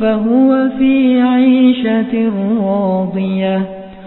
فهو في عيشة راضية.